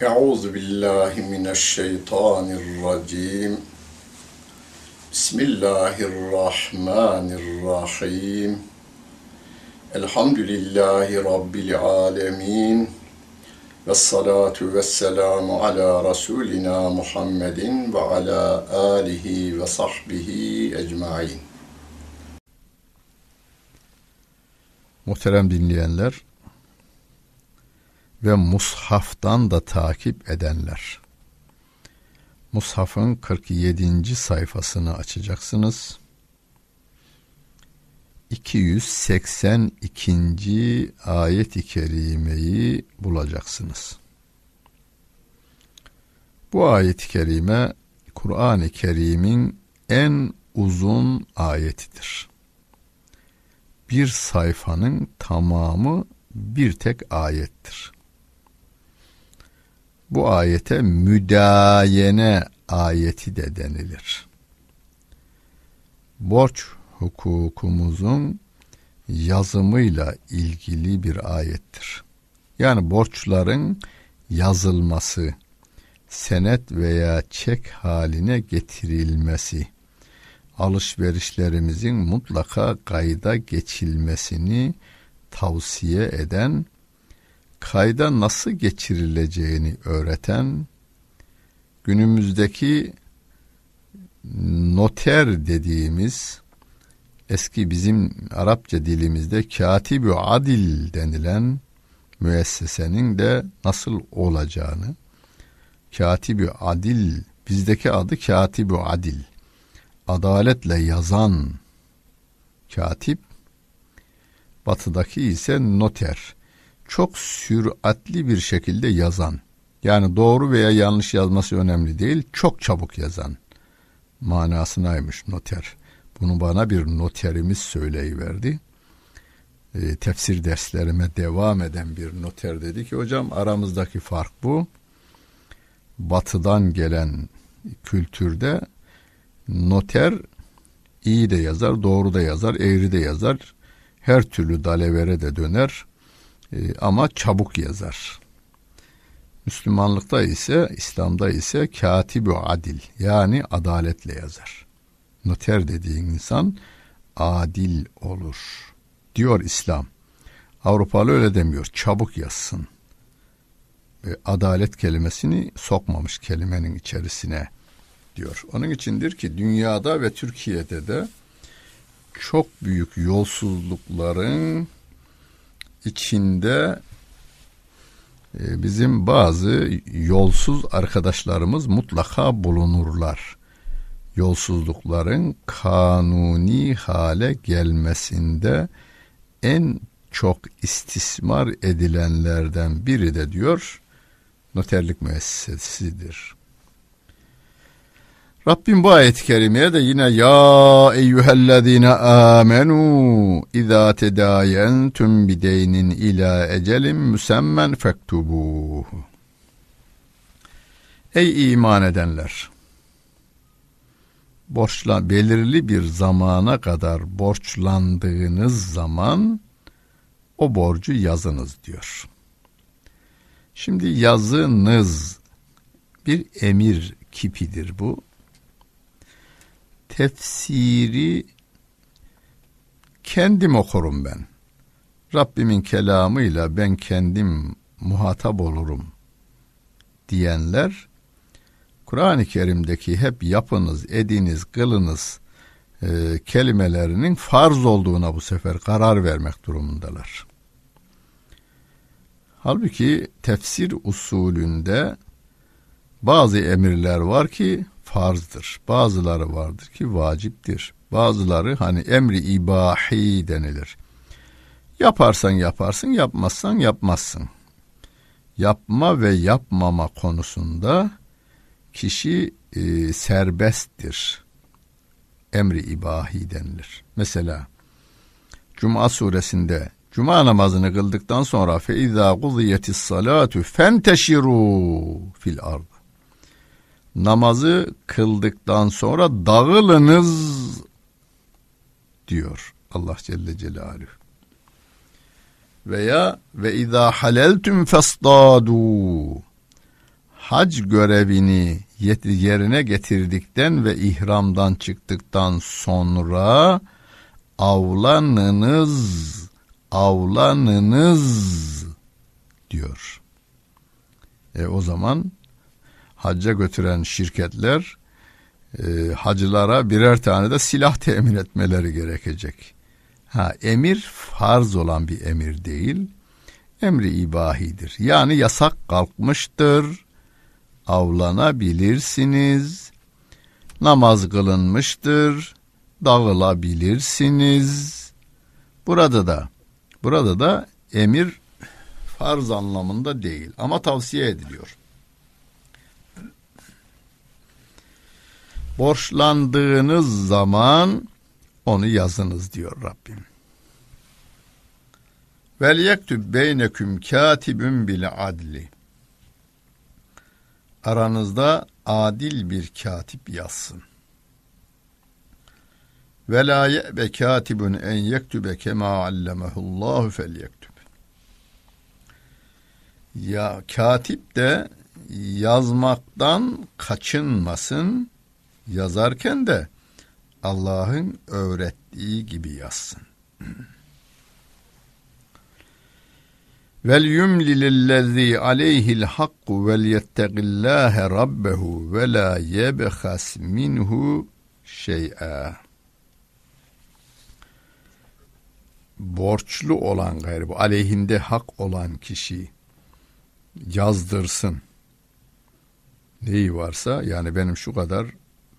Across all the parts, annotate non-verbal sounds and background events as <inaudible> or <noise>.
Euzu billahi mineşşeytanirracim. Bismillahirrahmanirrahim. Elhamdülillahi Rabbil alemin. Ve salatu ve selamu ala Resulina Muhammedin ve ala alihi ve sahbihi ecmain. Muhterem dinleyenler ve Mushaf'tan da takip edenler. Mushaf'ın 47. sayfasını açacaksınız. 282. ayet-i kerimeyi bulacaksınız. Bu ayet-i kerime Kur'an-ı Kerim'in en uzun ayetidir. Bir sayfanın tamamı bir tek ayettir. Bu ayete müdayene ayeti de denilir. Borç hukukumuzun yazımıyla ilgili bir ayettir. Yani borçların yazılması, senet veya çek haline getirilmesi, alışverişlerimizin mutlaka kayda geçilmesini tavsiye eden, kayda nasıl geçirileceğini öğreten, günümüzdeki noter dediğimiz eski bizim Arapça dilimizde katibü adil denilen müessesenin de nasıl olacağını katibü adil bizdeki adı katibü adil adaletle yazan katip batıdaki ise noter çok süratli bir şekilde yazan yani doğru veya yanlış yazması önemli değil çok çabuk yazan manasınaymış noter. Bunu bana bir noterimiz söyleyiverdi. E, tefsir derslerime devam eden bir noter dedi ki hocam aramızdaki fark bu. Batıdan gelen kültürde noter iyi de yazar, doğru da yazar, eğri de yazar. Her türlü dalevere de döner e, ama çabuk yazar. Müslümanlıkta ise, İslam'da ise katibü adil yani adaletle yazar. Noter dediğin insan adil olur. Diyor İslam. Avrupalı öyle demiyor. Çabuk yazsın. Ve adalet kelimesini sokmamış kelimenin içerisine diyor. Onun içindir ki dünyada ve Türkiye'de de çok büyük yolsuzlukların içinde e, bizim bazı yolsuz arkadaşlarımız mutlaka bulunurlar. Yolsuzlukların kanuni hale gelmesinde en çok istismar edilenlerden biri de diyor noterlik müessesesidir. Rabbim bu ayet-i kerimeye de yine ya eyyühellezine amenu izâ tedâyentum bideynin ila ecelin müsemmen fektubuhu. Ey iman edenler! Borçla belirli bir zamana kadar borçlandığınız zaman o borcu yazınız diyor. Şimdi yazınız bir emir kipidir bu tefsiri kendim okurum ben. Rabbimin kelamıyla ben kendim muhatap olurum diyenler Kur'an-ı Kerim'deki hep yapınız, ediniz, kılınız e, kelimelerinin farz olduğuna bu sefer karar vermek durumundalar. Halbuki tefsir usulünde bazı emirler var ki farzdır. Bazıları vardır ki vaciptir. Bazıları hani emri ibahi denilir. Yaparsan yaparsın, yapmazsan yapmazsın. Yapma ve yapmama konusunda kişi e, serbesttir. Emri ibahi denilir. Mesela Cuma suresinde Cuma namazını kıldıktan sonra fe izâ kuziyetis salatu fenteşiru fil ard namazı kıldıktan sonra dağılınız diyor Allah Celle Celaluhu. Veya ve izâ haleltüm festâdû hac görevini yerine getirdikten ve ihramdan çıktıktan sonra avlanınız, avlanınız diyor. E o zaman hacca götüren şirketler e, hacılara birer tane de silah <laughs> temin etmeleri gerekecek. Ha emir farz olan bir emir değil, emri ibahidir. Yani yasak kalkmıştır, avlanabilirsiniz, namaz kılınmıştır, dağılabilirsiniz. Burada da, burada da emir farz anlamında değil ama tavsiye ediliyor. Borçlandığınız zaman onu yazınız diyor Rabbim. Vel yektüb beyneküm katibün bil adli. Aranızda adil bir katip yazsın. Ve la ye'be katibun en yektübe kema allemehullahu fel yektüb. Ya katip de yazmaktan kaçınmasın, yazarken de Allah'ın öğrettiği gibi yazsın. <clears throat> Vel yumlilellezî aleyhil hakku vel yettegillâhe rabbehu ve la yebhas minhu şey'a. Borçlu olan gayrı aleyhinde hak olan kişi yazdırsın. Neyi varsa yani benim şu kadar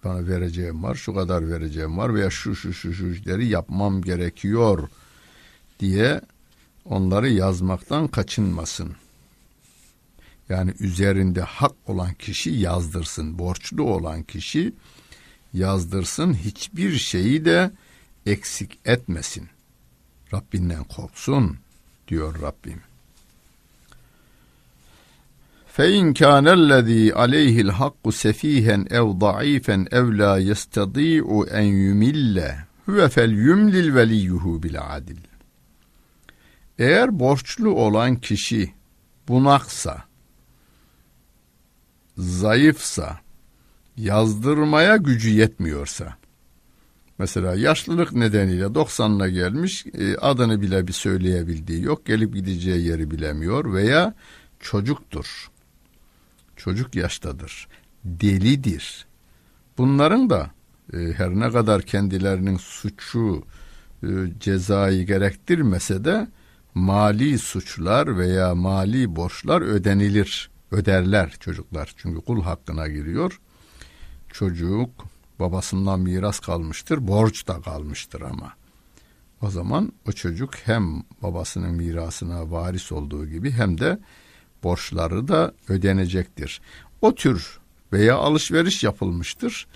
bana vereceğim var, şu kadar vereceğim var veya şu şu şu şu işleri yapmam gerekiyor diye onları yazmaktan kaçınmasın. Yani üzerinde hak olan kişi yazdırsın, borçlu olan kişi yazdırsın, hiçbir şeyi de eksik etmesin. Rabbinden korksun diyor Rabbim. فَاِنْ كَانَ الَّذ۪ي عَلَيْهِ الْحَقُّ سَف۪يهًا اَوْ ضَع۪يفًا اَوْ لَا يَسْتَض۪يعُ اَنْ يُمِلَّ هُوَ فَلْيُمْلِلْ وَلِيُّهُ بِالْعَدِلِ Eğer borçlu olan kişi bunaksa, zayıfsa, yazdırmaya gücü yetmiyorsa, mesela yaşlılık nedeniyle 90'ına gelmiş, e, adını bile bir söyleyebildiği yok, gelip gideceği yeri bilemiyor veya çocuktur çocuk yaştadır, delidir. Bunların da e, her ne kadar kendilerinin suçu e, cezayı gerektirmese de mali suçlar veya mali borçlar ödenilir, öderler çocuklar. Çünkü kul hakkına giriyor. Çocuk babasından miras kalmıştır, borç da kalmıştır ama. O zaman o çocuk hem babasının mirasına varis olduğu gibi hem de borçları da ödenecektir. O tür veya alışveriş yapılmıştır.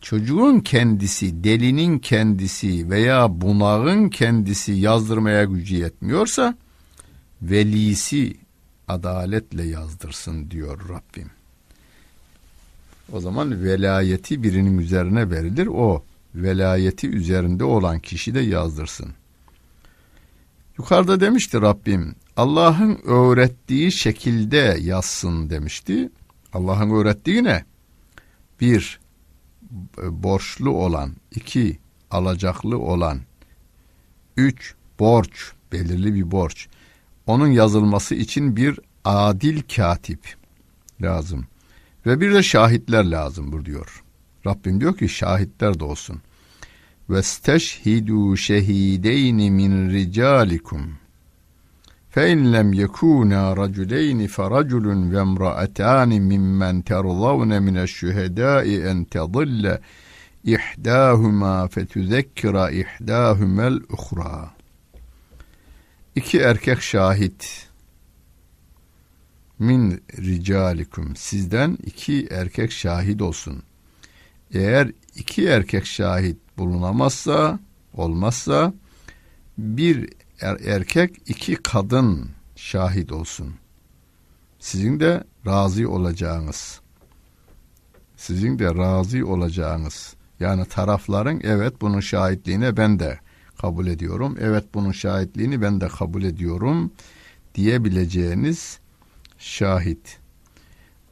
Çocuğun kendisi, delinin kendisi veya bunağın kendisi yazdırmaya gücü yetmiyorsa velisi adaletle yazdırsın diyor Rabbim. O zaman velayeti birinin üzerine verilir. O velayeti üzerinde olan kişi de yazdırsın. Yukarıda demişti Rabbim Allah'ın öğrettiği şekilde yazsın demişti. Allah'ın öğrettiği ne? Bir, borçlu olan. iki alacaklı olan. Üç, borç, belirli bir borç. Onun yazılması için bir adil katip lazım. Ve bir de şahitler lazım bu diyor. Rabbim diyor ki şahitler de olsun. Ve steşhidu şehideyni min ricalikum فَاِنْ لَمْ يَكُونَا رَجُلَيْنِ فَرَجُلٌ وَامْرَأَتَانِ مِمَّنْ تَرْضَوْنَ مِنَ الشُّهَدَاءِ اَنْ تَضِلَّ اِحْدَاهُمَا فَتُذَكِّرَ اِحْدَاهُمَا الْاُخْرَى İki erkek şahit min ricalikum sizden iki erkek şahit olsun. Eğer iki erkek şahit bulunamazsa, olmazsa bir er, erkek iki kadın şahit olsun. Sizin de razı olacağınız. Sizin de razı olacağınız. Yani tarafların evet bunun şahitliğine ben de kabul ediyorum. Evet bunun şahitliğini ben de kabul ediyorum diyebileceğiniz şahit.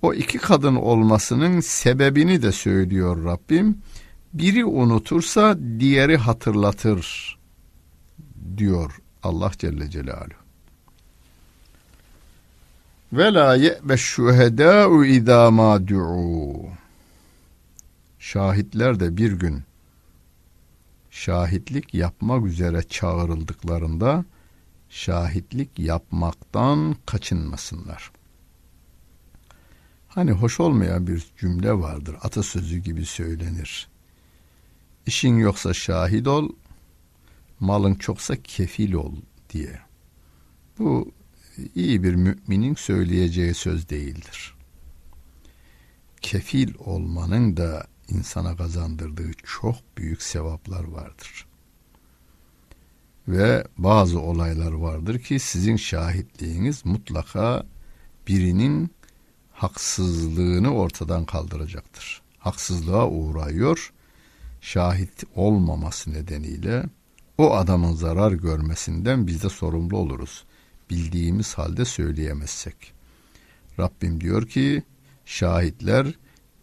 O iki kadın olmasının sebebini de söylüyor Rabbim. Biri unutursa diğeri hatırlatır diyor Allah Celle Celaluhu. Ve la ye'be şuhedâ'u idâ mâ. Şahitler de bir gün şahitlik yapmak üzere çağrıldıklarında şahitlik yapmaktan kaçınmasınlar. Hani hoş olmayan bir cümle vardır. Atasözü gibi söylenir. İşin yoksa şahit ol, malın çoksa kefil ol diye. Bu iyi bir müminin söyleyeceği söz değildir. Kefil olmanın da insana kazandırdığı çok büyük sevaplar vardır. Ve bazı olaylar vardır ki sizin şahitliğiniz mutlaka birinin haksızlığını ortadan kaldıracaktır. Haksızlığa uğrayıyor, şahit olmaması nedeniyle o adamın zarar görmesinden biz de sorumlu oluruz. Bildiğimiz halde söyleyemezsek. Rabbim diyor ki şahitler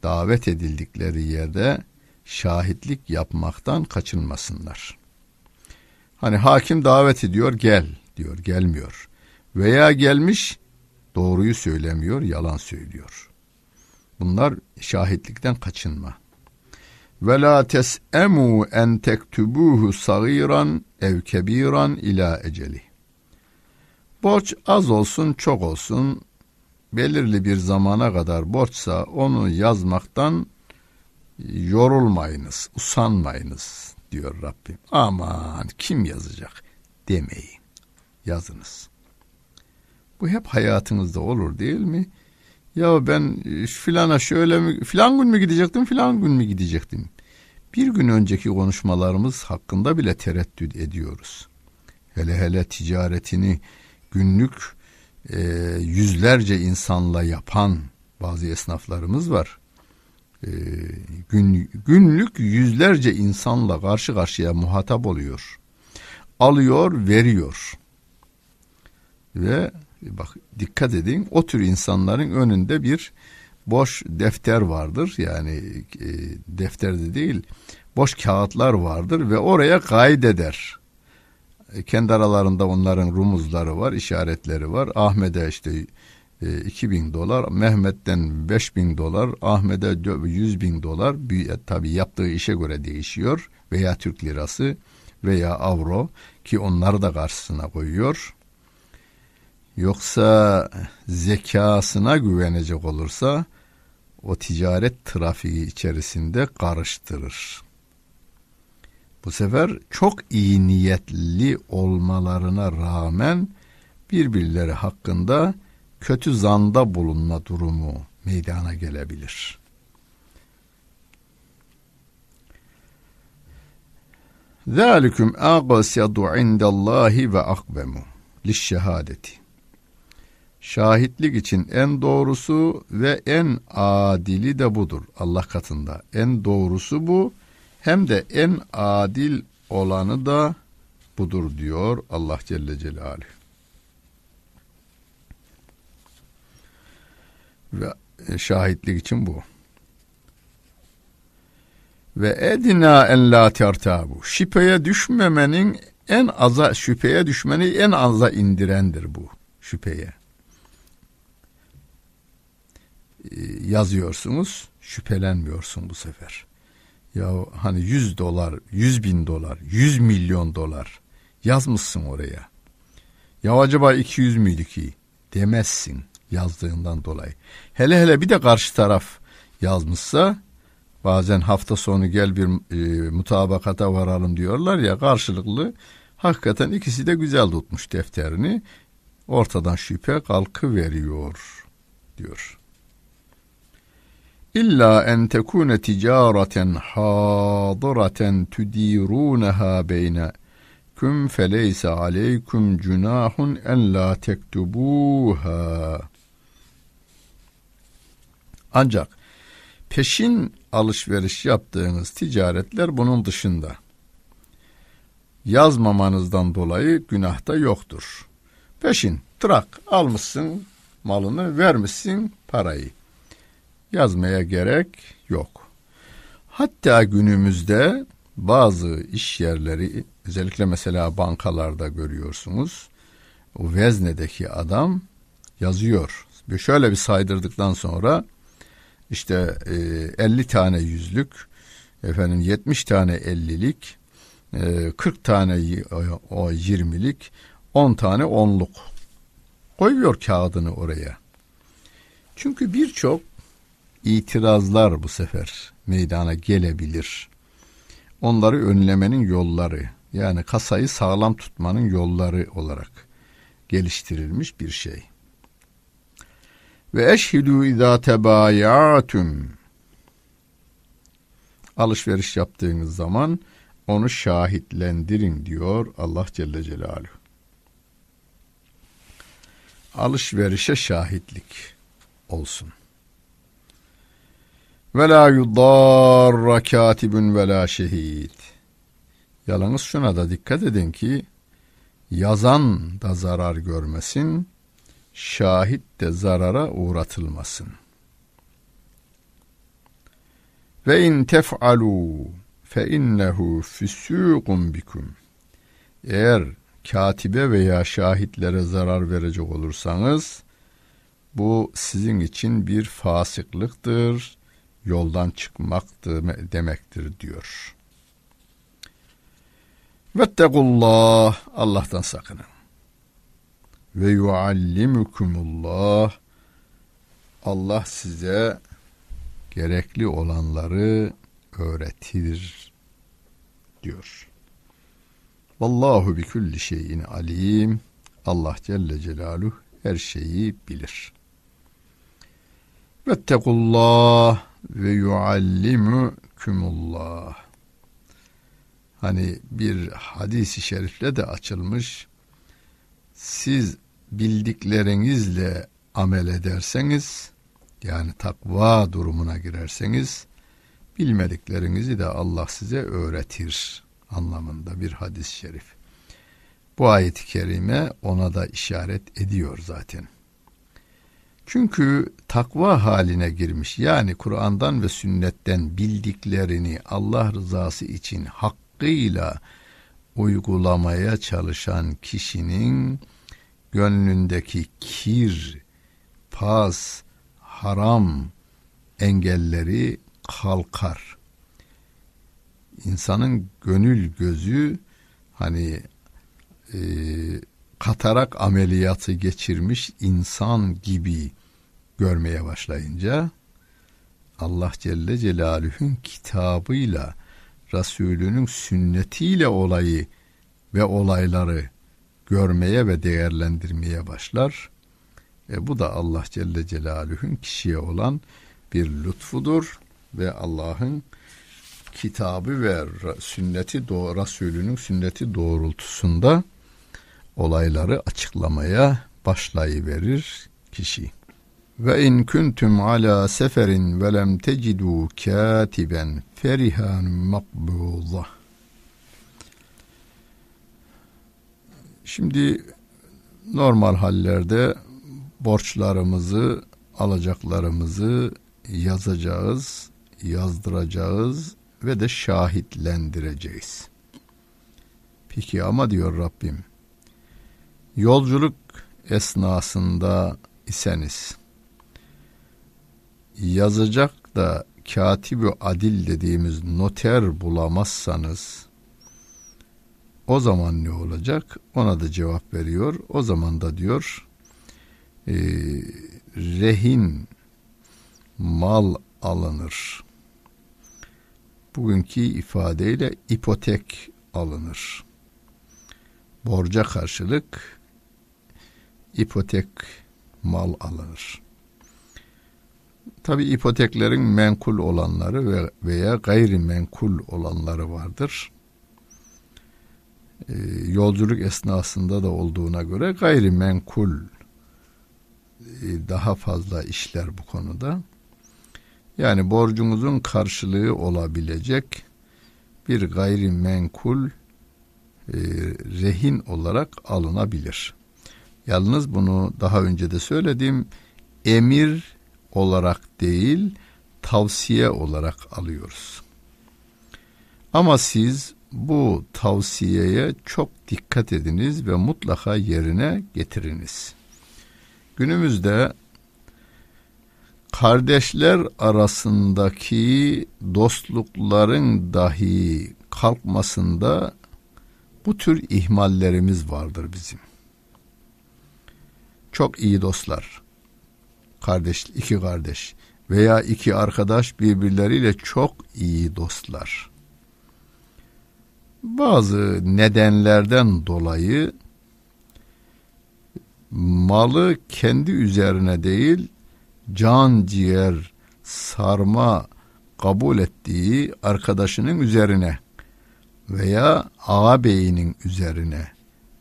davet edildikleri yerde şahitlik yapmaktan kaçınmasınlar. Hani hakim davet ediyor gel diyor gelmiyor. Veya gelmiş doğruyu söylemiyor yalan söylüyor. Bunlar şahitlikten kaçınma. Ve la tes'emu en tektubuhu sagiran ev kebiran ila eceli. Borç az olsun çok olsun belirli bir zamana kadar borçsa onu yazmaktan yorulmayınız, usanmayınız diyor Rabbim. Aman kim yazacak demeyin. Yazınız. Bu hep hayatınızda olur değil mi? Ya ben e, filana şöyle mi, filan gün mü gidecektim, filan gün mü gidecektim? Bir gün önceki konuşmalarımız hakkında bile tereddüt ediyoruz. Hele hele ticaretini günlük e, yüzlerce insanla yapan bazı esnaflarımız var. E, gün, günlük yüzlerce insanla karşı karşıya muhatap oluyor. Alıyor, veriyor. Ve bak dikkat edin o tür insanların önünde bir boş defter vardır. Yani e, defterde değil boş kağıtlar vardır ve oraya kaydeder. E, kendi aralarında onların rumuzları var, işaretleri var. Ahmet'e işte e, 2000 dolar, Mehmet'ten 5000 dolar, Ahmet'e 100 bin dolar. E, Tabi yaptığı işe göre değişiyor. Veya Türk lirası veya avro ki onları da karşısına koyuyor. Yoksa zekasına güvenecek olursa o ticaret trafiği içerisinde karıştırır. Bu sefer çok iyi niyetli olmalarına rağmen birbirleri hakkında kötü zanda bulunma durumu meydana gelebilir. Zalikum aqsadu indallahi ve akbemu lişşehadeti. Şahitlik için en doğrusu ve en adili de budur Allah katında. En doğrusu bu hem de en adil olanı da budur diyor Allah Celle Celaluhu. Ve e, şahitlik için bu. Ve edina en la tertabu. Şüpheye düşmemenin en aza şüpheye düşmeni en aza indirendir bu şüpheye. E, yazıyorsunuz, şüphelenmiyorsun bu sefer. Ya hani 100 dolar, 100 bin dolar, 100 milyon dolar yazmışsın oraya. Ya acaba 200 müydü ki? Demezsin yazdığından dolayı. Hele hele bir de karşı taraf yazmışsa bazen hafta sonu gel bir e, mutabakata varalım diyorlar ya karşılıklı hakikaten ikisi de güzel tutmuş defterini ortadan şüphe kalkı veriyor diyor. İlla en tekune ticareten hadiraten tudirunaha beyne küm feleyse aleyküm cunahun en la tektubuha. Ancak peşin alışveriş yaptığınız ticaretler bunun dışında. Yazmamanızdan dolayı günah da yoktur. Peşin, trak almışsın malını vermişsin parayı. Yazmaya gerek yok. Hatta günümüzde bazı iş yerleri özellikle mesela bankalarda görüyorsunuz. O veznedeki adam yazıyor. Şöyle bir saydırdıktan sonra işte e, 50 tane yüzlük, efendim 70 tane 50'lik, e, 40 tane o 20'lik, 10 tane onluk koyuyor kağıdını oraya. Çünkü birçok itirazlar bu sefer meydana gelebilir. Onları önlemenin yolları yani kasayı sağlam tutmanın yolları olarak geliştirilmiş bir şey. Ve eşhidü izâ tebayatum alışveriş yaptığınız zaman onu şahitlendirin diyor Allah Celle Celaluhu. Alışverişe şahitlik olsun. Ve la yudarra katibun ve la şehid. Yalnız şuna da dikkat edin ki yazan da zarar görmesin, şahit de zarara uğratılmasın. Ve in tef'alu fe innehu füsûkun bikum. Eğer katibe veya şahitlere zarar verecek olursanız bu sizin için bir fasıklıktır, yoldan çıkmaktır demektir diyor. Vettekullah Allah'tan sakının. Ve yuallimukumullah Allah size gerekli olanları öğretir diyor. Vallahu bi kulli şeyin alim. Allah Celle Celaluhu her şeyi bilir. Vettekullah ve yuallimukumullah. Hani bir hadisi şerifle de açılmış. Siz bildiklerinizle amel ederseniz yani takva durumuna girerseniz bilmediklerinizi de Allah size öğretir anlamında bir hadis-i şerif. Bu ayet-i kerime ona da işaret ediyor zaten. Çünkü takva haline girmiş yani Kur'an'dan ve sünnetten bildiklerini Allah rızası için hakkıyla uygulamaya çalışan kişinin gönlündeki kir, pas, haram engelleri kalkar. İnsanın gönül gözü hani e, katarak ameliyatı geçirmiş insan gibi görmeye başlayınca Allah Celle Celaluhu'nun kitabıyla Resulünün sünnetiyle olayı ve olayları görmeye ve değerlendirmeye başlar. E bu da Allah Celle Celaluhu'nun kişiye olan bir lütfudur ve Allah'ın kitabı ve sünneti Resulünün sünneti doğrultusunda olayları açıklamaya başlayıverir kişi. Ve in kuntum ala seferin ve lem tecidu katiben ferihan makbuza. Şimdi normal hallerde borçlarımızı, alacaklarımızı yazacağız, yazdıracağız ve de şahitlendireceğiz. Peki ama diyor Rabbim, yolculuk esnasında iseniz, yazacak da katibi adil dediğimiz noter bulamazsanız, o zaman ne olacak? Ona da cevap veriyor. O zaman da diyor, e, rehin mal alınır. Bugünkü ifadeyle ipotek alınır. Borca karşılık ipotek mal alınır. Tabi ipoteklerin menkul olanları ve veya gayri menkul olanları vardır. Ee, yolculuk esnasında da olduğuna göre gayri menkul e, daha fazla işler bu konuda. Yani borcunuzun karşılığı olabilecek bir gayrimenkul e, rehin olarak alınabilir. Yalnız bunu daha önce de söyledim. Emir olarak değil, tavsiye olarak alıyoruz. Ama siz bu tavsiyeye çok dikkat ediniz ve mutlaka yerine getiriniz. Günümüzde kardeşler arasındaki dostlukların dahi kalkmasında bu tür ihmallerimiz vardır bizim. Çok iyi dostlar, kardeş, iki kardeş veya iki arkadaş birbirleriyle çok iyi dostlar. Bazı nedenlerden dolayı malı kendi üzerine değil can ciğer sarma kabul ettiği arkadaşının üzerine veya ağabeyinin üzerine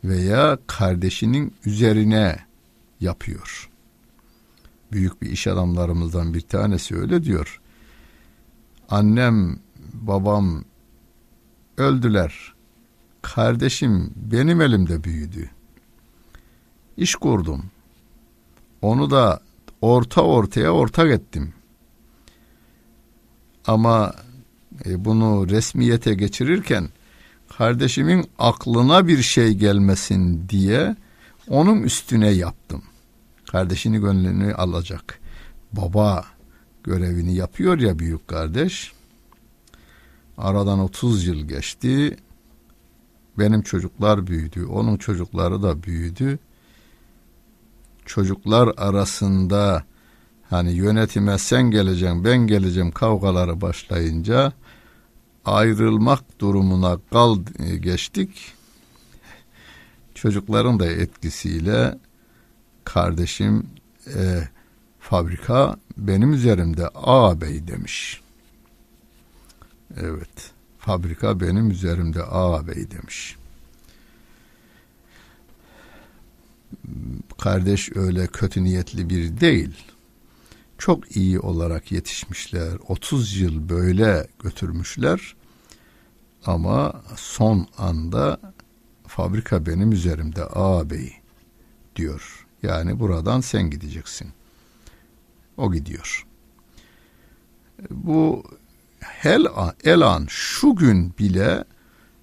veya kardeşinin üzerine yapıyor. Büyük bir iş adamlarımızdan bir tanesi öyle diyor. Annem, babam öldüler. Kardeşim benim elimde büyüdü. İş kurdum. Onu da orta ortaya ortak ettim. Ama e, bunu resmiyete geçirirken kardeşimin aklına bir şey gelmesin diye onun üstüne yaptım. Kardeşini gönlünü alacak. Baba görevini yapıyor ya büyük kardeş. Aradan 30 yıl geçti. Benim çocuklar büyüdü. Onun çocukları da büyüdü. Çocuklar arasında hani yönetime sen geleceksin ben geleceğim kavgaları başlayınca ayrılmak durumuna kal geçtik. Çocukların da etkisiyle kardeşim e, fabrika benim üzerimde ağabey demiş. Evet. Fabrika benim üzerimde ağabey demiş. Kardeş öyle kötü niyetli bir değil. Çok iyi olarak yetişmişler. 30 yıl böyle götürmüşler. Ama son anda fabrika benim üzerimde ağabey diyor. Yani buradan sen gideceksin. O gidiyor. Bu hel an, el an şu gün bile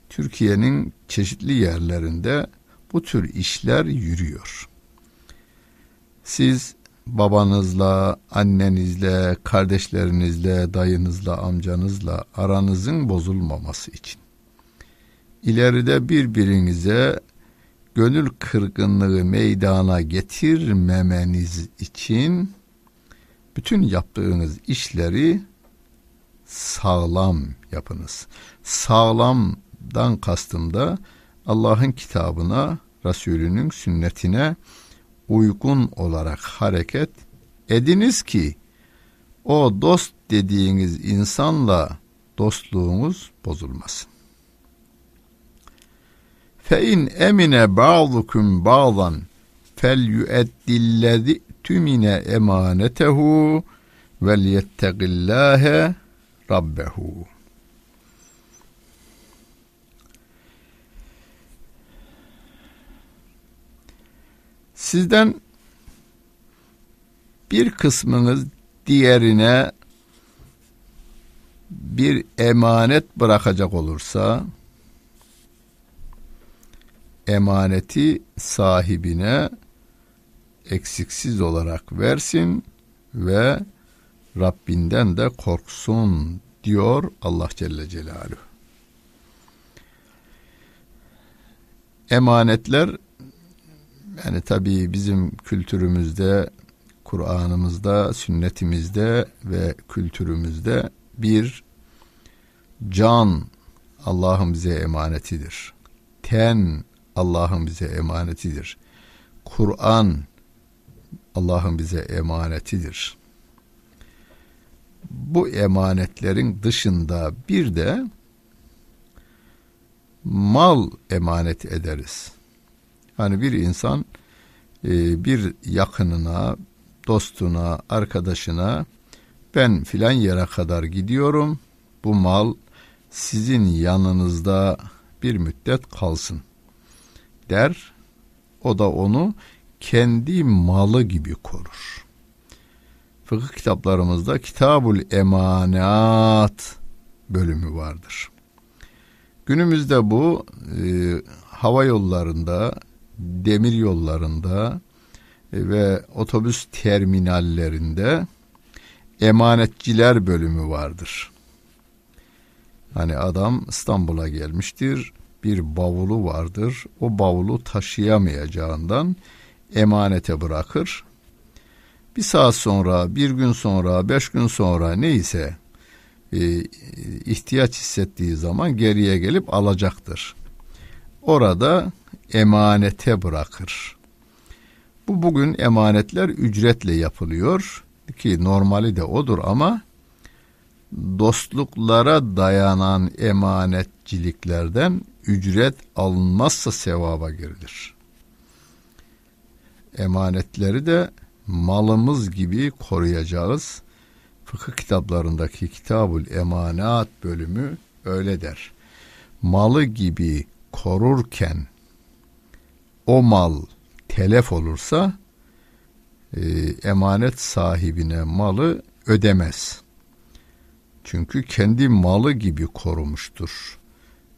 Türkiye'nin çeşitli yerlerinde bu tür işler yürüyor. Siz babanızla, annenizle, kardeşlerinizle, dayınızla, amcanızla aranızın bozulmaması için ileride birbirinize gönül kırgınlığı meydana getirmemeniz için bütün yaptığınız işleri sağlam yapınız. Sağlamdan kastım da Allah'ın kitabına, Resulünün sünnetine uygun olarak hareket ediniz ki o dost dediğiniz insanla dostluğunuz bozulmasın. Fe in emine ba'dukum ba'dan fel yu'eddillezi tümine emanetehu vel yettegillâhe rabbehu. Sizden bir kısmınız diğerine bir emanet bırakacak olursa emaneti sahibine eksiksiz olarak versin ve Rabbinden de korksun diyor Allah Celle Celaluhu. Emanetler yani tabii bizim kültürümüzde, Kur'an'ımızda, sünnetimizde ve kültürümüzde bir can Allah'ın bize emanetidir. Ten Allah'ın bize emanetidir. Kur'an Allah'ın bize emanetidir. Bu emanetlerin dışında bir de mal emanet ederiz. Hani bir insan e, bir yakınına, dostuna, arkadaşına ben filan yere kadar gidiyorum. Bu mal sizin yanınızda bir müddet kalsın der. O da onu kendi malı gibi korur. fıkıh kitaplarımızda Kitabul Emanat bölümü vardır. Günümüzde bu e, hava yollarında, demir yollarında e, ve otobüs terminallerinde emanetçiler bölümü vardır. Hani adam İstanbul'a gelmiştir, bir bavulu vardır. O bavulu taşıyamayacağından emanete bırakır. Bir saat sonra, bir gün sonra, beş gün sonra neyse e, ihtiyaç hissettiği zaman geriye gelip alacaktır. Orada emanete bırakır. Bu bugün emanetler ücretle yapılıyor ki normali de odur ama dostluklara dayanan emanetciliklerden ücret alınmazsa sevaba girilir. Emanetleri de malımız gibi koruyacağız. Fıkıh kitaplarındaki Kitabul Emanat bölümü öyle der. Malı gibi korurken o mal telef olursa e, emanet sahibine malı ödemez. Çünkü kendi malı gibi korumuştur.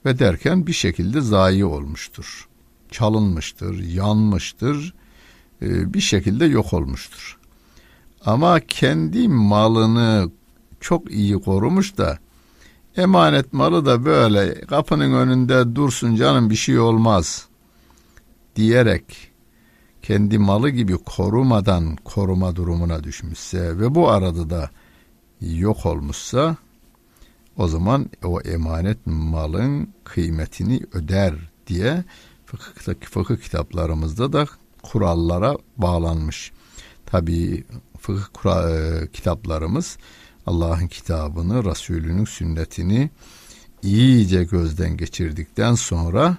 Ve derken bir şekilde zayi olmuştur. Çalınmıştır, yanmıştır, e, bir şekilde yok olmuştur. Ama kendi malını çok iyi korumuş da emanet malı da böyle kapının önünde dursun canım bir şey olmaz diyerek kendi malı gibi korumadan koruma durumuna düşmüşse ve bu arada da yok olmuşsa o zaman o emanet malın kıymetini öder diye fıkıhtaki fıkıh kitaplarımızda da kurallara bağlanmış. Tabi fıkıh kura, e, kitaplarımız Allah'ın kitabını, Resulünün sünnetini iyice gözden geçirdikten sonra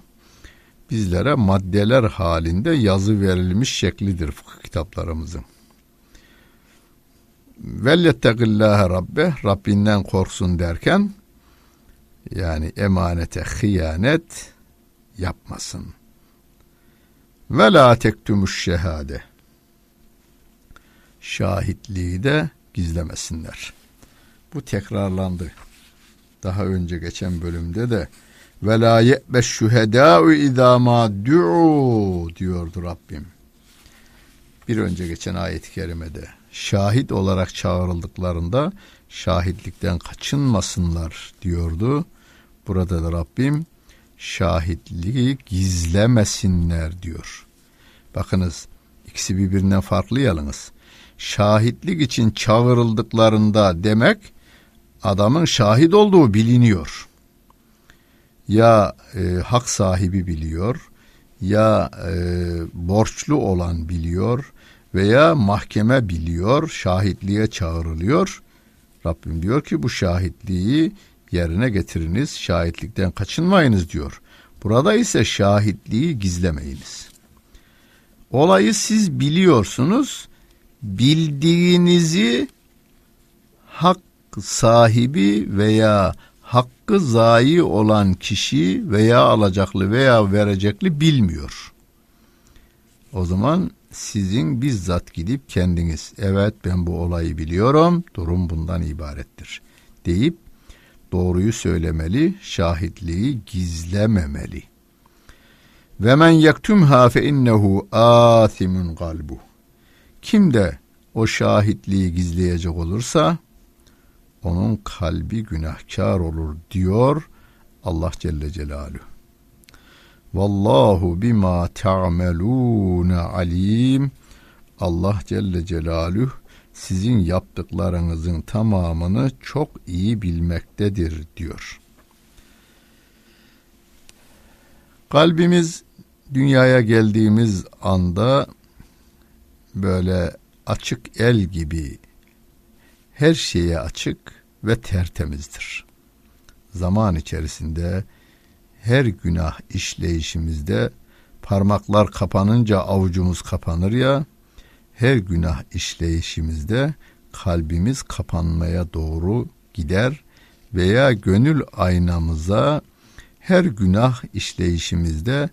bizlere maddeler halinde yazı verilmiş şeklidir fıkıh kitaplarımızın. Vellettegillâhe rabbe Rabbinden korksun derken yani emanete hıyanet yapmasın. Ve la tektümüş şehade. Şahitliği de gizlemesinler. Bu tekrarlandı. Daha önce geçen bölümde de ve la ye'be şühedâ'u idâ mâ diyordu Rabbim. Bir önce geçen ayet-i kerimede şahit olarak çağrıldıklarında şahitlikten kaçınmasınlar diyordu. Burada da Rabbim şahitliği gizlemesinler diyor. Bakınız ikisi birbirinden farklı yalnız. Şahitlik için çağrıldıklarında demek adamın şahit olduğu biliniyor. Ya e, hak sahibi biliyor, ya e, borçlu olan biliyor veya mahkeme biliyor, şahitliğe çağrılıyor. Rabbim diyor ki bu şahitliği yerine getiriniz, şahitlikten kaçınmayınız diyor. Burada ise şahitliği gizlemeyiniz. Olayı siz biliyorsunuz, bildiğinizi hak sahibi veya hakkı zayi olan kişi veya alacaklı veya verecekli bilmiyor. O zaman sizin bizzat gidip kendiniz evet ben bu olayı biliyorum durum bundan ibarettir deyip doğruyu söylemeli, şahitliği gizlememeli. Ve men yektumha fe innehu athimun kalbu. Kim de o şahitliği gizleyecek olursa onun kalbi günahkar olur diyor Allah Celle Celaluhu. Vallahu bima ta'melun alim. Allah Celle Celaluhu sizin yaptıklarınızın tamamını çok iyi bilmektedir diyor. Kalbimiz dünyaya geldiğimiz anda böyle açık el gibi her şeye açık ve tertemizdir. Zaman içerisinde her günah işleyişimizde parmaklar kapanınca avucumuz kapanır ya her günah işleyişimizde kalbimiz kapanmaya doğru gider veya gönül aynamıza her günah işleyişimizde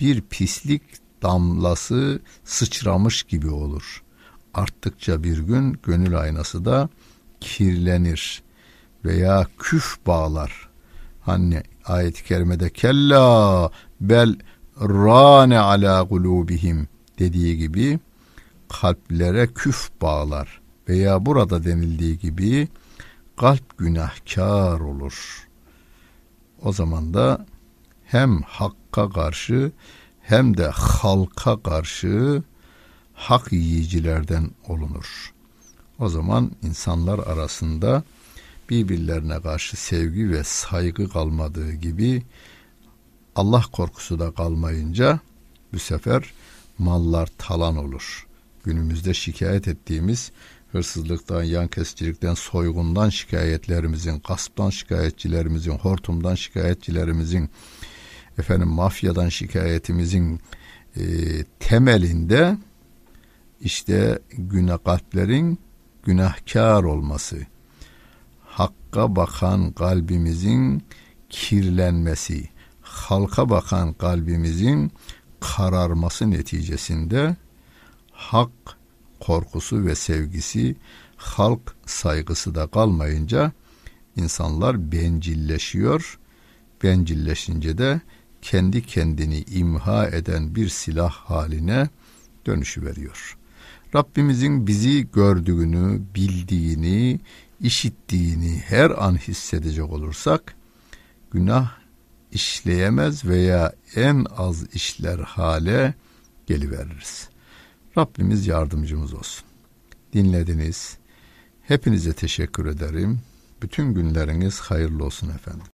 bir pislik damlası sıçramış gibi olur. arttıkça bir gün gönül aynası da kirlenir veya küf bağlar. Hani ayet-i kerimede kella bel rane ala kulubihim dediği gibi kalplere küf bağlar veya burada denildiği gibi kalp günahkar olur. O zaman da hem hakka karşı hem de halka karşı hak yiyicilerden olunur. O zaman insanlar arasında birbirlerine karşı sevgi ve saygı kalmadığı gibi Allah korkusu da kalmayınca bu sefer mallar talan olur. Günümüzde şikayet ettiğimiz hırsızlıktan, yan kesicilikten, soygundan şikayetlerimizin, gasptan şikayetçilerimizin, hortumdan şikayetçilerimizin, efendim mafyadan şikayetimizin e, temelinde işte günah kalplerin günahkar olması, hakka bakan kalbimizin kirlenmesi, halka bakan kalbimizin kararması neticesinde hak korkusu ve sevgisi, halk saygısı da kalmayınca insanlar bencilleşiyor. Bencilleşince de kendi kendini imha eden bir silah haline dönüşü veriyor. Rabbimizin bizi gördüğünü, bildiğini, işittiğini her an hissedecek olursak günah işleyemez veya en az işler hale geliveririz. Rabbimiz yardımcımız olsun. Dinlediniz. Hepinize teşekkür ederim. Bütün günleriniz hayırlı olsun efendim.